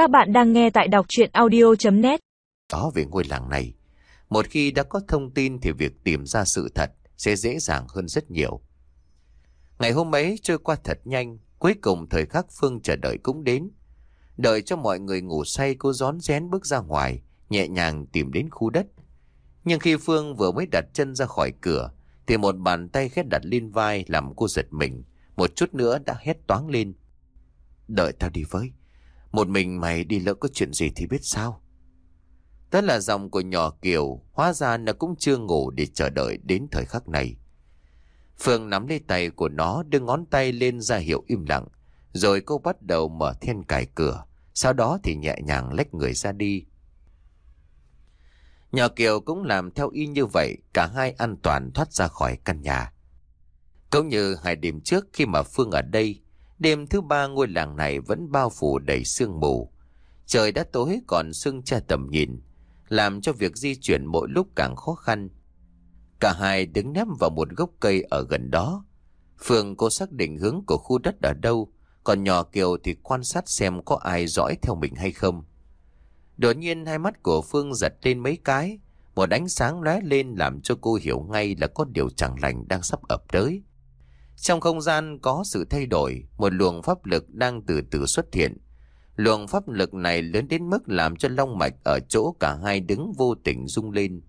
Các bạn đang nghe tại đọc chuyện audio.net Đó về ngôi làng này. Một khi đã có thông tin thì việc tìm ra sự thật sẽ dễ dàng hơn rất nhiều. Ngày hôm ấy trôi qua thật nhanh, cuối cùng thời khắc Phương chờ đợi cũng đến. Đợi cho mọi người ngủ say cô rón rén bước ra ngoài, nhẹ nhàng tìm đến khu đất. Nhưng khi Phương vừa mới đặt chân ra khỏi cửa, thì một bàn tay khét đặt lên vai làm cô giật mình, một chút nữa đã hét toáng lên. Đợi tao đi với. Một mình mày đi lỡ có chuyện gì thì biết sao. Đó là dòng của nhỏ Kiều, hóa ra nó cũng chưa ngủ để chờ đợi đến thời khắc này. Phương nắm lấy tay của nó đưa ngón tay lên ra hiệu im lặng, rồi cô bắt đầu mở then cài cửa, sau đó thì nhẹ nhàng lách người ra đi. Nhỏ Kiều cũng làm theo y như vậy, cả hai an toàn thoát ra khỏi căn nhà. Cũng như hai đêm trước khi mà Phương ở đây, đêm thứ ba ngôi làng này vẫn bao phủ đầy sương mù. Trời đã tối còn sương che tầm nhìn, làm cho việc di chuyển mỗi lúc càng khó khăn. Cả hai đứng nép vào một gốc cây ở gần đó. Phương cô xác định hướng của khu đất ở đâu, còn nhỏ Kiều thì quan sát xem có ai dõi theo mình hay không. Đột nhiên hai mắt của Phương giật lên mấy cái, một ánh sáng lóe lên làm cho cô hiểu ngay là có điều chẳng lành đang sắp ập tới. Trong không gian có sự thay đổi, một luồng pháp lực đang từ từ xuất hiện. Luồng pháp lực này lớn đến mức làm cho long mạch ở chỗ cả hai đứng vô tình rung lên.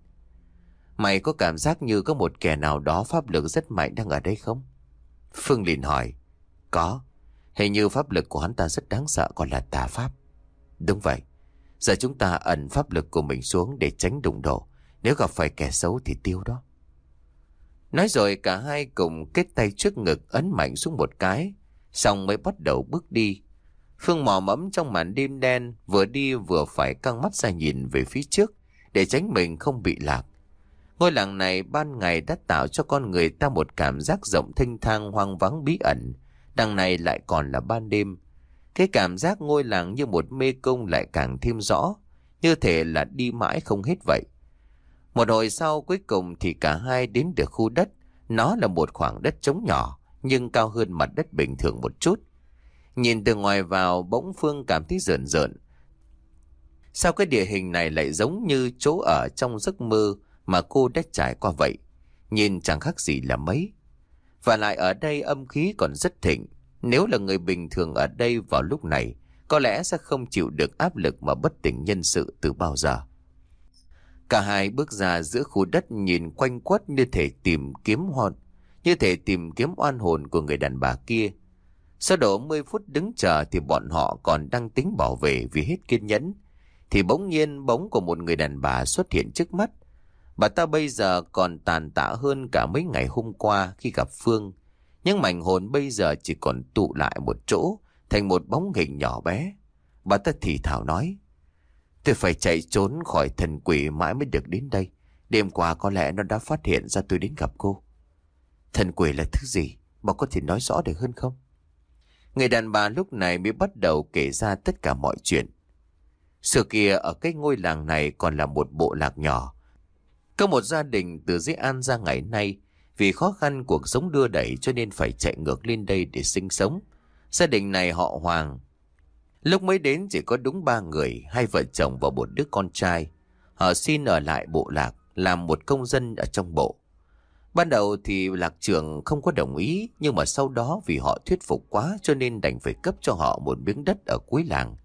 Mày có cảm giác như có một kẻ nào đó pháp lực rất mạnh đang ở đây không? Phương liền hỏi. Có. Hình như pháp lực của hắn ta rất đáng sợ còn là tà pháp. Đúng vậy. Giờ chúng ta ẩn pháp lực của mình xuống để tránh đụng độ. Nếu gặp phải kẻ xấu thì tiêu đó. Nói rồi cả hai cùng kết tay trước ngực ấn mạnh xuống một cái. Xong mới bắt đầu bước đi. Phương mò mẫm trong màn đêm đen vừa đi vừa phải căng mắt ra nhìn về phía trước để tránh mình không bị lạc. Ngôi làng này ban ngày đã tạo cho con người ta một cảm giác rộng thênh thang hoang vắng bí ẩn. Đằng này lại còn là ban đêm. Cái cảm giác ngôi làng như một mê cung lại càng thêm rõ, như thể là đi mãi không hết vậy. Một hồi sau cuối cùng thì cả hai đến được khu đất. Nó là một khoảng đất trống nhỏ, nhưng cao hơn mặt đất bình thường một chút. Nhìn từ ngoài vào bỗng Phương cảm thấy rợn rợn. Sao cái địa hình này lại giống như chỗ ở trong giấc mơ mà cô đã trải qua vậy? Nhìn chẳng khác gì là mấy. Và lại ở đây âm khí còn rất thịnh. Nếu là người bình thường ở đây vào lúc này, có lẽ sẽ không chịu được áp lực mà bất tỉnh nhân sự từ bao giờ. Cả hai bước ra giữa khu đất nhìn quanh quất như thể tìm kiếm hồn, như thể tìm kiếm oan hồn của người đàn bà kia. Sau đó 10 phút đứng chờ thì bọn họ còn đang tính bảo vệ vì hết kiên nhẫn. Thì bỗng nhiên bóng của một người đàn bà xuất hiện trước mắt. Bà ta bây giờ còn tàn tạ hơn cả mấy ngày hôm qua khi gặp Phương. Nhưng mảnh hồn bây giờ chỉ còn tụ lại một chỗ, thành một bóng hình nhỏ bé. Bà ta thì thảo nói. Tôi phải chạy trốn khỏi thần quỷ mãi mới được đến đây. Đêm qua có lẽ nó đã phát hiện ra tôi đến gặp cô. Thần quỷ là thứ gì? Bà có thể nói rõ được hơn không? Người đàn bà lúc này mới bắt đầu kể ra tất cả mọi chuyện. xưa kia ở cái ngôi làng này còn là một bộ lạc nhỏ. Có một gia đình từ dưới An ra ngày nay, vì khó khăn cuộc sống đưa đẩy cho nên phải chạy ngược lên đây để sinh sống. Gia đình này họ Hoàng. Lúc mới đến chỉ có đúng ba người, hai vợ chồng và một đứa con trai. Họ xin ở lại bộ lạc, làm một công dân ở trong bộ. Ban đầu thì lạc trưởng không có đồng ý, nhưng mà sau đó vì họ thuyết phục quá cho nên đành phải cấp cho họ một miếng đất ở cuối làng,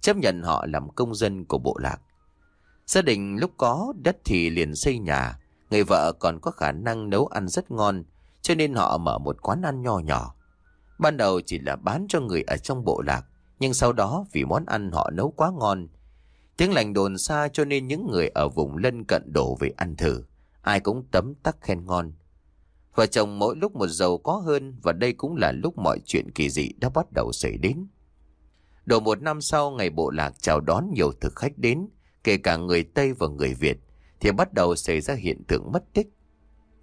chấp nhận họ làm công dân của bộ lạc. Gia đình lúc có đất thì liền xây nhà, người vợ còn có khả năng nấu ăn rất ngon, cho nên họ mở một quán ăn nho nhỏ. Ban đầu chỉ là bán cho người ở trong bộ lạc, nhưng sau đó vì món ăn họ nấu quá ngon, tiếng lành đồn xa cho nên những người ở vùng lân cận đổ về ăn thử ai cũng tấm tắc khen ngon. Vợ chồng mỗi lúc một giàu có hơn và đây cũng là lúc mọi chuyện kỳ dị đã bắt đầu xảy đến. đầu một năm sau ngày bộ lạc chào đón nhiều thực khách đến, kể cả người Tây và người Việt, thì bắt đầu xảy ra hiện tượng mất tích.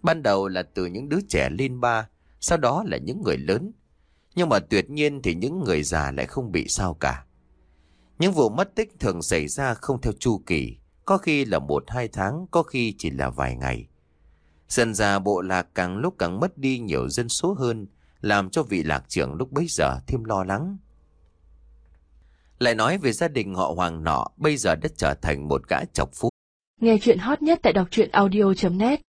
Ban đầu là từ những đứa trẻ lên ba, sau đó là những người lớn. Nhưng mà tuyệt nhiên thì những người già lại không bị sao cả. Những vụ mất tích thường xảy ra không theo chu kỳ, có khi là một hai tháng, có khi chỉ là vài ngày. Dần già bộ lạc càng lúc càng mất đi nhiều dân số hơn, làm cho vị lạc trưởng lúc bấy giờ thêm lo lắng. Lại nói về gia đình họ Hoàng nọ bây giờ đã trở thành một gã chọc phú. Nghe chuyện hot nhất tại đọc truyện audio.net